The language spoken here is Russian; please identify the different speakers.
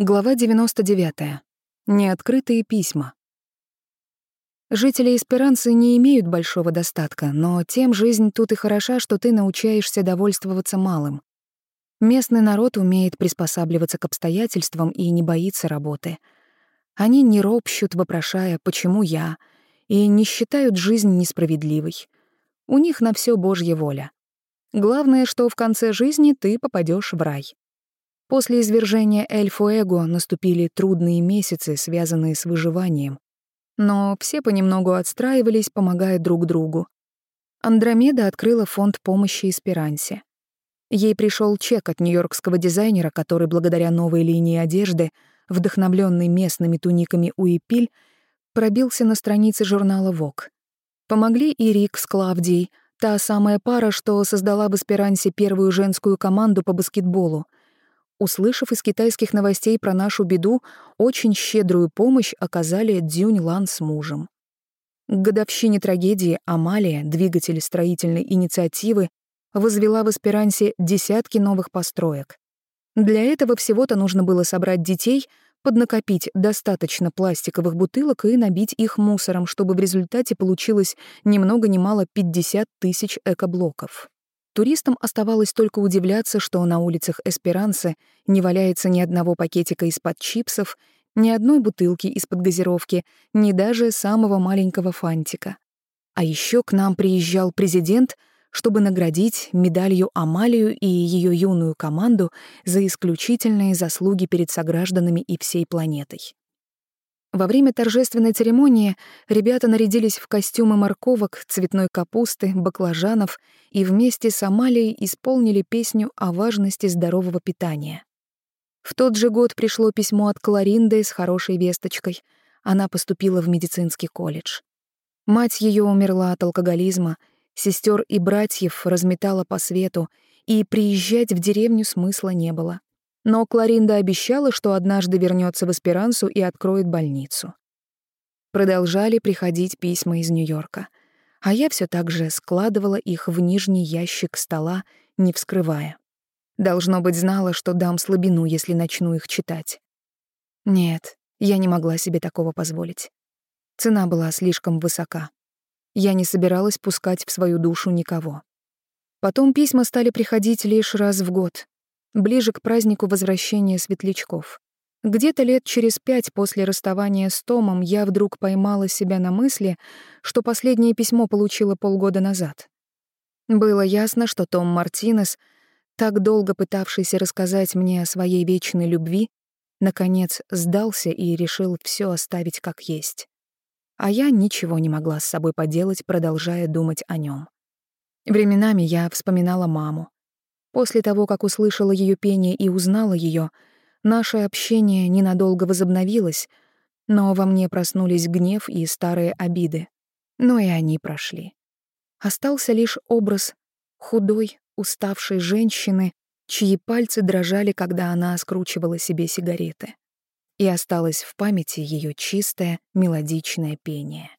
Speaker 1: Глава 99. Неоткрытые письма. Жители Эсперанцы не имеют большого достатка, но тем жизнь тут и хороша, что ты научаешься довольствоваться малым. Местный народ умеет приспосабливаться к обстоятельствам и не боится работы. Они не ропщут, вопрошая «почему я?», и не считают жизнь несправедливой. У них на все Божья воля. Главное, что в конце жизни ты попадешь в рай. После извержения Эль-Фуэго наступили трудные месяцы, связанные с выживанием. Но все понемногу отстраивались, помогая друг другу. Андромеда открыла фонд помощи Эсперансе. Ей пришел чек от нью-йоркского дизайнера, который благодаря новой линии одежды, вдохновленный местными туниками Уипиль, пробился на странице журнала Vogue. Помогли и Рик с Клавдией, та самая пара, что создала в Эсперансе первую женскую команду по баскетболу — Услышав из китайских новостей про нашу беду, очень щедрую помощь оказали Дзюнь Лан с мужем. К годовщине трагедии Амалия, двигатель строительной инициативы, возвела в Эсперансе десятки новых построек. Для этого всего-то нужно было собрать детей, поднакопить достаточно пластиковых бутылок и набить их мусором, чтобы в результате получилось ни много ни мало 50 тысяч экоблоков. Туристам оставалось только удивляться, что на улицах Эсперансе не валяется ни одного пакетика из-под чипсов, ни одной бутылки из-под газировки, ни даже самого маленького фантика. А еще к нам приезжал президент, чтобы наградить медалью Амалию и ее юную команду за исключительные заслуги перед согражданами и всей планетой. Во время торжественной церемонии ребята нарядились в костюмы морковок, цветной капусты, баклажанов и вместе с Амалией исполнили песню о важности здорового питания. В тот же год пришло письмо от Кларинды с хорошей весточкой. Она поступила в медицинский колледж. Мать ее умерла от алкоголизма, сестер и братьев разметала по свету, и приезжать в деревню смысла не было. Но Кларинда обещала, что однажды вернется в Эсперансу и откроет больницу. Продолжали приходить письма из Нью-Йорка, а я все так же складывала их в нижний ящик стола, не вскрывая. Должно быть, знала, что дам слабину, если начну их читать. Нет, я не могла себе такого позволить. Цена была слишком высока. Я не собиралась пускать в свою душу никого. Потом письма стали приходить лишь раз в год, ближе к празднику возвращения светлячков. Где-то лет через пять после расставания с Томом я вдруг поймала себя на мысли, что последнее письмо получила полгода назад. Было ясно, что Том Мартинес, так долго пытавшийся рассказать мне о своей вечной любви, наконец сдался и решил все оставить как есть. А я ничего не могла с собой поделать, продолжая думать о нем. Временами я вспоминала маму, После того, как услышала ее пение и узнала ее, наше общение ненадолго возобновилось, но во мне проснулись гнев и старые обиды. Но и они прошли. Остался лишь образ худой, уставшей женщины, чьи пальцы дрожали, когда она скручивала себе сигареты. И осталось в памяти ее чистое, мелодичное пение.